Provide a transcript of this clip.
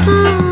हाँ